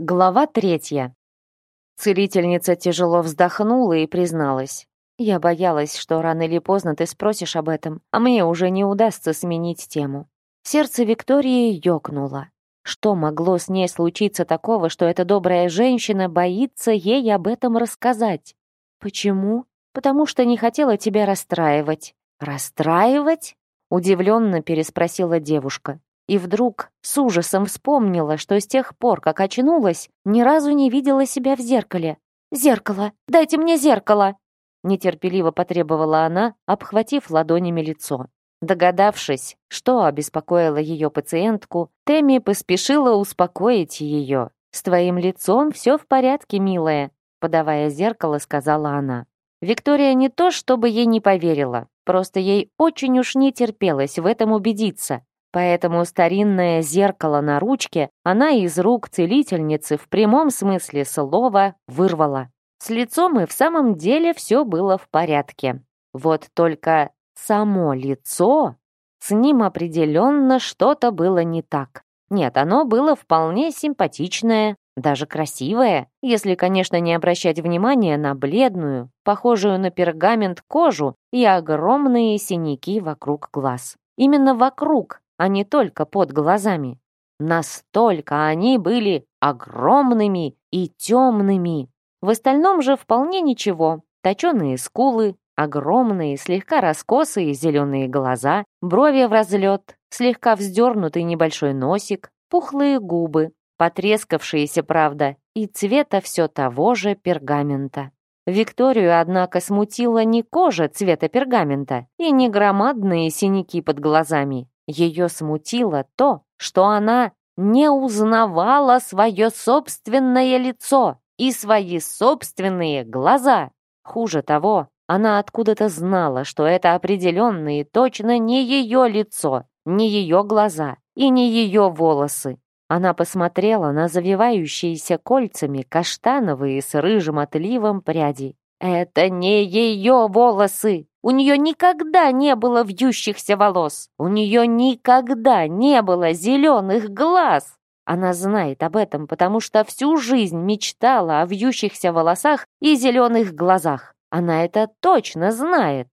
Глава третья. Целительница тяжело вздохнула и призналась. «Я боялась, что рано или поздно ты спросишь об этом, а мне уже не удастся сменить тему». Сердце Виктории ёкнуло. Что могло с ней случиться такого, что эта добрая женщина боится ей об этом рассказать? «Почему?» «Потому что не хотела тебя расстраивать». «Расстраивать?» — удивленно переспросила девушка и вдруг с ужасом вспомнила, что с тех пор, как очнулась, ни разу не видела себя в зеркале. «Зеркало! Дайте мне зеркало!» Нетерпеливо потребовала она, обхватив ладонями лицо. Догадавшись, что обеспокоило ее пациентку, Тэмми поспешила успокоить ее. «С твоим лицом все в порядке, милая», — подавая зеркало, сказала она. Виктория не то, чтобы ей не поверила, просто ей очень уж не терпелось в этом убедиться. Поэтому старинное зеркало на ручке она из рук целительницы в прямом смысле слова вырвала. С лицом и в самом деле все было в порядке. Вот только само лицо, с ним определенно что-то было не так. Нет, оно было вполне симпатичное, даже красивое, если, конечно, не обращать внимания на бледную, похожую на пергамент кожу и огромные синяки вокруг глаз. Именно вокруг, а не только под глазами. Настолько они были огромными и темными. В остальном же вполне ничего. Точеные скулы, огромные, слегка раскосые зеленые глаза, брови в разлет, слегка вздернутый небольшой носик, пухлые губы, потрескавшиеся, правда, и цвета все того же пергамента. Викторию, однако, смутила не кожа цвета пергамента и не громадные синяки под глазами, ее смутило то, что она не узнавала свое собственное лицо и свои собственные глаза. Хуже того, она откуда-то знала, что это определенные, точно не ее лицо, не ее глаза и не ее волосы. Она посмотрела на завивающиеся кольцами каштановые с рыжим отливом пряди «Это не ее волосы! У нее никогда не было вьющихся волос! У нее никогда не было зеленых глаз!» Она знает об этом, потому что всю жизнь мечтала о вьющихся волосах и зеленых глазах. Она это точно знает.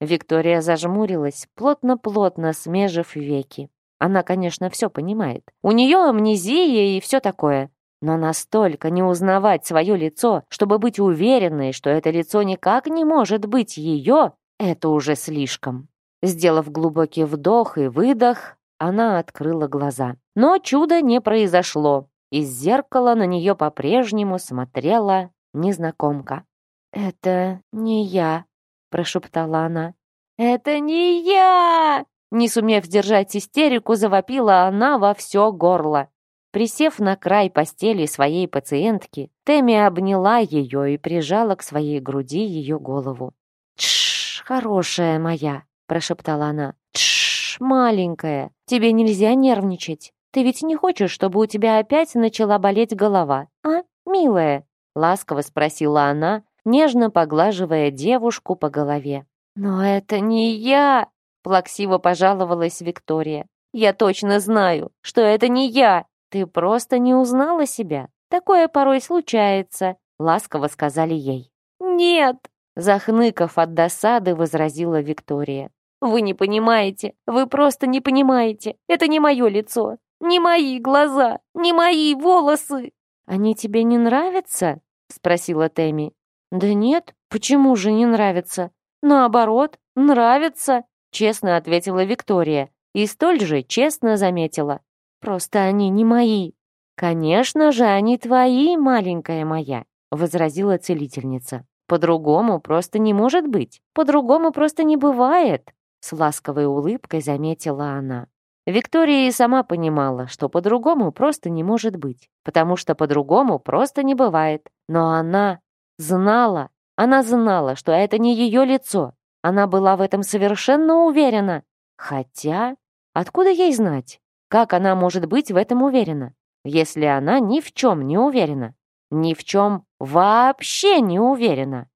Виктория зажмурилась, плотно-плотно смежив веки. Она, конечно, все понимает. У нее амнезия и все такое но настолько не узнавать свое лицо, чтобы быть уверенной, что это лицо никак не может быть ее, это уже слишком. Сделав глубокий вдох и выдох, она открыла глаза. Но чуда не произошло. Из зеркала на нее по-прежнему смотрела незнакомка. «Это не я», — прошептала она. «Это не я!» Не сумев сдержать истерику, завопила она во все горло. Присев на край постели своей пациентки, Тэмми обняла ее и прижала к своей груди ее голову. «Тш, хорошая моя!» – прошептала она. «Тш, маленькая! Тебе нельзя нервничать! Ты ведь не хочешь, чтобы у тебя опять начала болеть голова, а, милая?» – ласково спросила она, нежно поглаживая девушку по голове. «Но это не я!» – плаксиво пожаловалась Виктория. «Я точно знаю, что это не я!» Ты просто не узнала себя. Такое порой случается», — ласково сказали ей. «Нет!» — захныков от досады, возразила Виктория. «Вы не понимаете. Вы просто не понимаете. Это не мое лицо, не мои глаза, не мои волосы». «Они тебе не нравятся?» — спросила Тэмми. «Да нет, почему же не нравятся? Наоборот, нравятся, — честно ответила Виктория и столь же честно заметила. Просто они не мои». «Конечно же, они твои, маленькая моя», — возразила целительница. «По-другому просто не может быть. По-другому просто не бывает», — с ласковой улыбкой заметила она. Виктория и сама понимала, что по-другому просто не может быть, потому что по-другому просто не бывает. Но она знала, она знала, что это не ее лицо. Она была в этом совершенно уверена. Хотя, откуда ей знать? Как она может быть в этом уверена, если она ни в чем не уверена? Ни в чем вообще не уверена.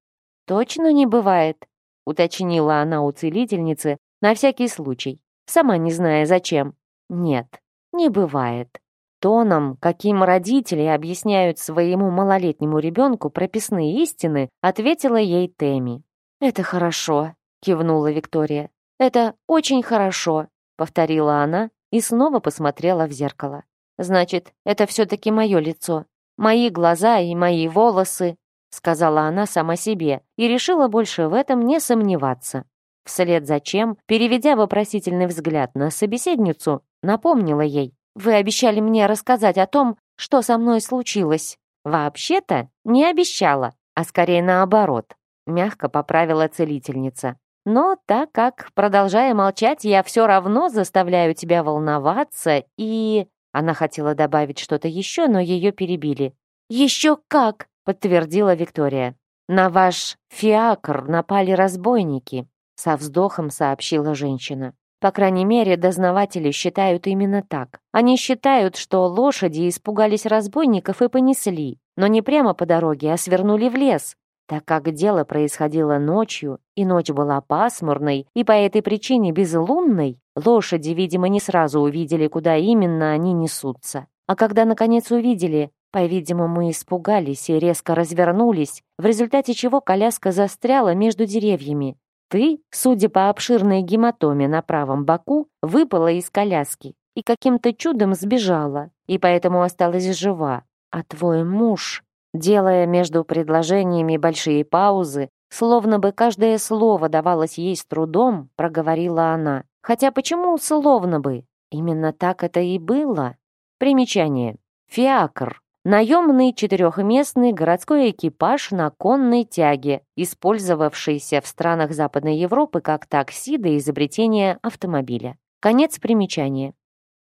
Точно не бывает, уточнила она у целительницы на всякий случай, сама не зная зачем. Нет, не бывает. Тоном, каким родители объясняют своему малолетнему ребенку прописные истины, ответила ей Теми. «Это хорошо», — кивнула Виктория. «Это очень хорошо», — повторила она, и снова посмотрела в зеркало. «Значит, это все-таки мое лицо, мои глаза и мои волосы», сказала она сама себе и решила больше в этом не сомневаться. Вслед за чем, переведя вопросительный взгляд на собеседницу, напомнила ей. «Вы обещали мне рассказать о том, что со мной случилось». «Вообще-то не обещала, а скорее наоборот», мягко поправила целительница. Но так как, продолжая молчать, я все равно заставляю тебя волноваться и...» Она хотела добавить что-то еще, но ее перебили. «Еще как!» — подтвердила Виктория. «На ваш фиакр напали разбойники», — со вздохом сообщила женщина. По крайней мере, дознаватели считают именно так. Они считают, что лошади испугались разбойников и понесли, но не прямо по дороге, а свернули в лес, так как дело происходило ночью, и ночь была пасмурной, и по этой причине безлунной, лошади, видимо, не сразу увидели, куда именно они несутся. А когда, наконец, увидели, по-видимому, испугались и резко развернулись, в результате чего коляска застряла между деревьями. Ты, судя по обширной гематоме на правом боку, выпала из коляски и каким-то чудом сбежала, и поэтому осталась жива. А твой муж делая между предложениями большие паузы, словно бы каждое слово давалось ей с трудом, проговорила она. Хотя почему словно бы? Именно так это и было. Примечание. Фиакр. Наемный четырехместный городской экипаж на конной тяге, использовавшийся в странах Западной Европы как такси до изобретения автомобиля. Конец примечания.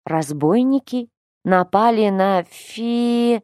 Разбойники напали на фи...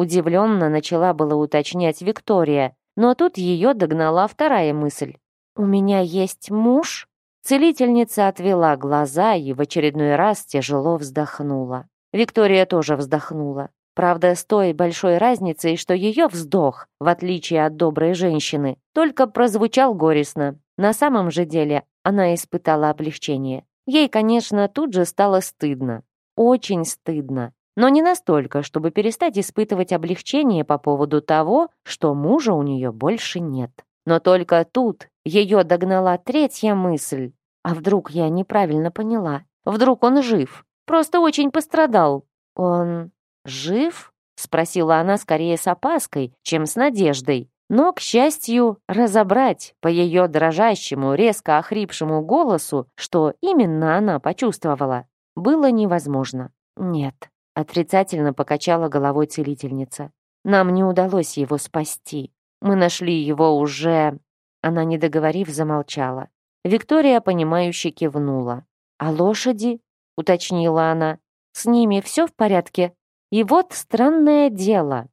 Удивленно начала было уточнять Виктория, но тут ее догнала вторая мысль. «У меня есть муж?» Целительница отвела глаза и в очередной раз тяжело вздохнула. Виктория тоже вздохнула. Правда, с той большой разницей, что ее вздох, в отличие от доброй женщины, только прозвучал горестно. На самом же деле она испытала облегчение. Ей, конечно, тут же стало стыдно. Очень стыдно но не настолько, чтобы перестать испытывать облегчение по поводу того, что мужа у нее больше нет. Но только тут ее догнала третья мысль. А вдруг я неправильно поняла? Вдруг он жив? Просто очень пострадал. Он жив? Спросила она скорее с опаской, чем с надеждой. Но, к счастью, разобрать по ее дрожащему, резко охрипшему голосу, что именно она почувствовала, было невозможно. Нет, отрицательно покачала головой целительница. Нам не удалось его спасти. Мы нашли его уже...» Она, не договорив, замолчала. Виктория, понимающе кивнула. «А лошади?» — уточнила она. «С ними все в порядке?» И вот странное дело.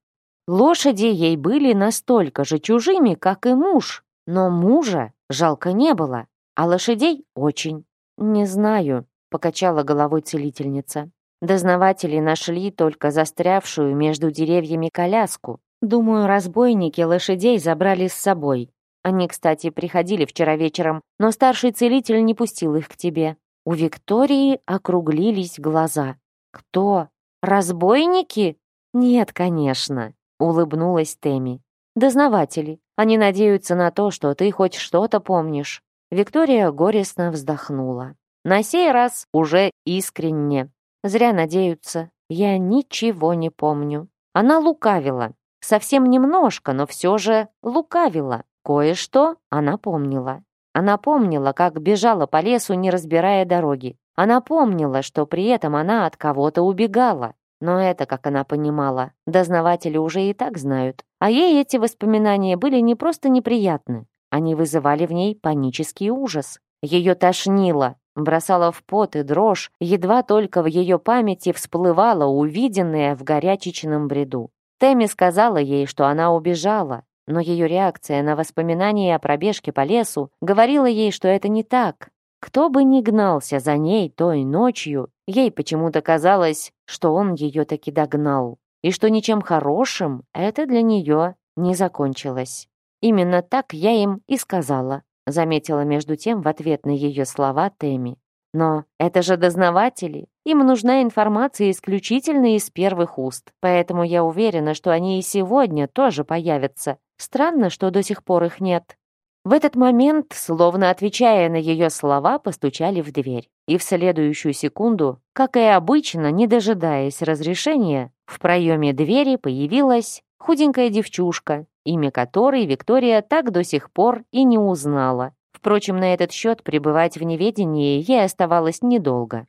Лошади ей были настолько же чужими, как и муж, но мужа жалко не было, а лошадей очень. «Не знаю», — покачала головой целительница. Дознаватели нашли только застрявшую между деревьями коляску. Думаю, разбойники лошадей забрали с собой. Они, кстати, приходили вчера вечером, но старший целитель не пустил их к тебе. У Виктории округлились глаза. «Кто? Разбойники?» «Нет, конечно», — улыбнулась Теми. «Дознаватели. Они надеются на то, что ты хоть что-то помнишь». Виктория горестно вздохнула. На сей раз уже искренне. Зря надеются. Я ничего не помню. Она лукавила. Совсем немножко, но все же лукавила. Кое-что она помнила. Она помнила, как бежала по лесу, не разбирая дороги. Она помнила, что при этом она от кого-то убегала. Но это, как она понимала, дознаватели уже и так знают. А ей эти воспоминания были не просто неприятны. Они вызывали в ней панический ужас. Ее тошнило, бросала в пот и дрожь, едва только в ее памяти всплывало увиденное в горячечном бреду. Тэмми сказала ей, что она убежала, но ее реакция на воспоминания о пробежке по лесу говорила ей, что это не так. Кто бы ни гнался за ней той ночью, ей почему-то казалось, что он ее таки догнал, и что ничем хорошим это для нее не закончилось. Именно так я им и сказала. — заметила между тем в ответ на ее слова Тэмми. «Но это же дознаватели. Им нужна информация исключительно из первых уст, поэтому я уверена, что они и сегодня тоже появятся. Странно, что до сих пор их нет». В этот момент, словно отвечая на ее слова, постучали в дверь. И в следующую секунду, как и обычно, не дожидаясь разрешения, в проеме двери появилась худенькая девчушка имя которой Виктория так до сих пор и не узнала. Впрочем, на этот счет пребывать в неведении ей оставалось недолго.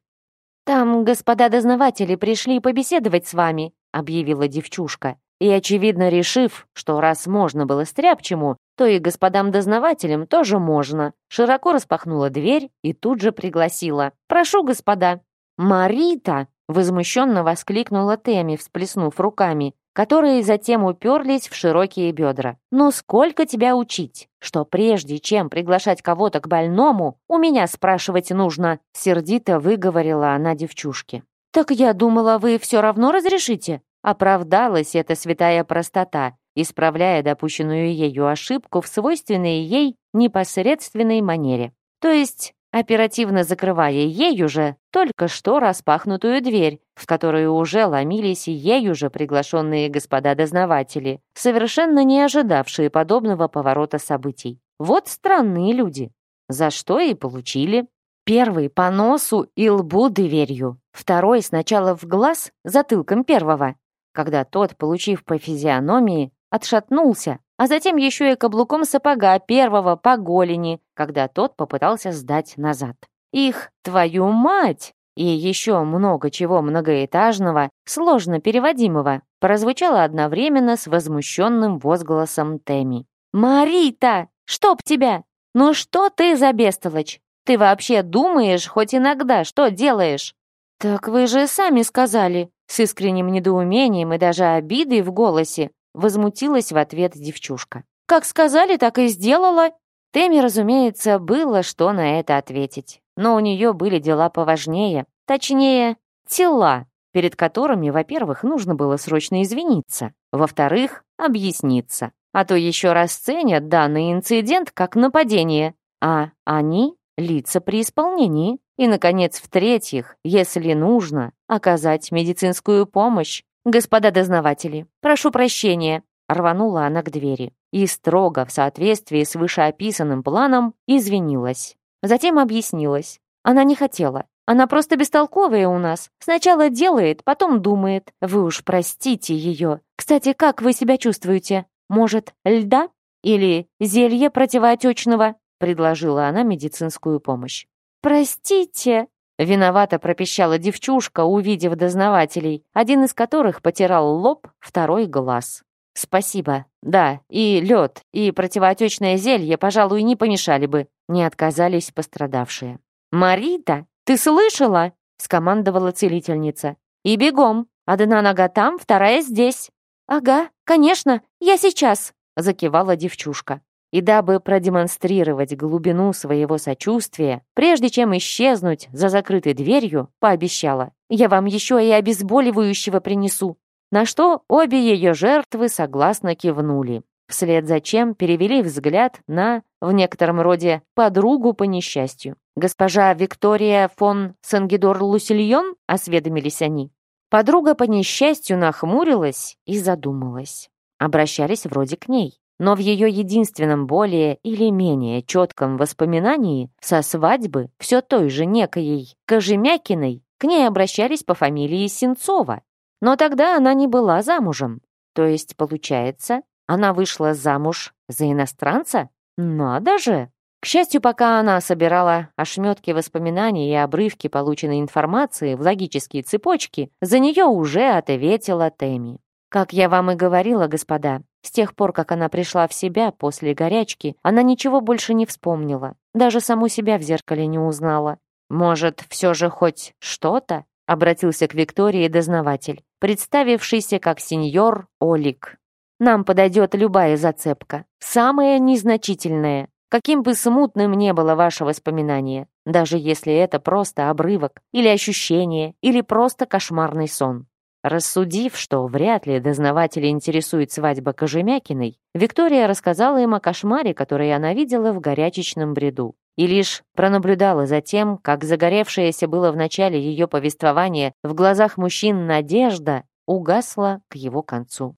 «Там господа дознаватели пришли побеседовать с вами», — объявила девчушка. И, очевидно, решив, что раз можно было стряпчему, то и господам-дознавателям тоже можно, широко распахнула дверь и тут же пригласила. «Прошу, господа!» «Марита!» — возмущенно воскликнула Теми, всплеснув руками которые затем уперлись в широкие бедра. «Ну сколько тебя учить, что прежде чем приглашать кого-то к больному, у меня спрашивать нужно?» Сердито выговорила она девчушке. «Так я думала, вы все равно разрешите?» Оправдалась эта святая простота, исправляя допущенную ею ошибку в свойственной ей непосредственной манере. То есть оперативно закрывая ею же только что распахнутую дверь, в которую уже ломились ею же приглашенные господа-дознаватели, совершенно не ожидавшие подобного поворота событий. Вот странные люди. За что и получили. Первый по носу и лбу дверью, второй сначала в глаз затылком первого, когда тот, получив по физиономии, отшатнулся, а затем еще и каблуком сапога первого по голени, когда тот попытался сдать назад. «Их, твою мать!» и еще много чего многоэтажного, сложно переводимого, прозвучало одновременно с возмущенным возгласом Тэмми. «Марита! Чтоб тебя! Ну что ты за бестолочь? Ты вообще думаешь хоть иногда, что делаешь?» «Так вы же сами сказали», с искренним недоумением и даже обидой в голосе, Возмутилась в ответ девчушка. «Как сказали, так и сделала!» Тэмми, разумеется, было что на это ответить. Но у нее были дела поважнее. Точнее, тела, перед которыми, во-первых, нужно было срочно извиниться. Во-вторых, объясниться. А то еще расценят данный инцидент как нападение. А они — лица при исполнении. И, наконец, в-третьих, если нужно, оказать медицинскую помощь. «Господа дознаватели, прошу прощения», — рванула она к двери и строго в соответствии с вышеописанным планом извинилась. Затем объяснилась. Она не хотела. Она просто бестолковая у нас. Сначала делает, потом думает. Вы уж простите ее. Кстати, как вы себя чувствуете? Может, льда? Или зелье противоотечного?» предложила она медицинскую помощь. «Простите!» Виновато пропищала девчушка, увидев дознавателей, один из которых потирал лоб, второй — глаз. «Спасибо. Да, и лед, и противоотечное зелье, пожалуй, не помешали бы», — не отказались пострадавшие. «Марита, ты слышала?» — скомандовала целительница. «И бегом. Одна нога там, вторая здесь». «Ага, конечно, я сейчас», — закивала девчушка. И дабы продемонстрировать глубину своего сочувствия, прежде чем исчезнуть за закрытой дверью, пообещала, «Я вам еще и обезболивающего принесу». На что обе ее жертвы согласно кивнули. Вслед за чем перевели взгляд на, в некотором роде, подругу по несчастью. «Госпожа Виктория фон Сангидор-Лусильон?» — осведомились они. Подруга по несчастью нахмурилась и задумалась. Обращались вроде к ней. Но в ее единственном более или менее четком воспоминании со свадьбы все той же некоей Кожемякиной к ней обращались по фамилии Сенцова. Но тогда она не была замужем. То есть, получается, она вышла замуж за иностранца? Надо же! К счастью, пока она собирала ошметки воспоминаний и обрывки полученной информации в логические цепочки, за нее уже ответила Тэмми. «Как я вам и говорила, господа, с тех пор, как она пришла в себя после горячки, она ничего больше не вспомнила. Даже саму себя в зеркале не узнала. «Может, все же хоть что-то?» — обратился к Виктории дознаватель, представившийся как сеньор Олик. «Нам подойдет любая зацепка, самая незначительная, каким бы смутным ни было ваше воспоминание, даже если это просто обрывок, или ощущение, или просто кошмарный сон. Рассудив, что вряд ли дознаватели интересует свадьба Кожемякиной, Виктория рассказала им о кошмаре, который она видела в горячечном бреду. И лишь пронаблюдала за тем, как загоревшаяся было в начале ее повествования в глазах мужчин надежда угасла к его концу.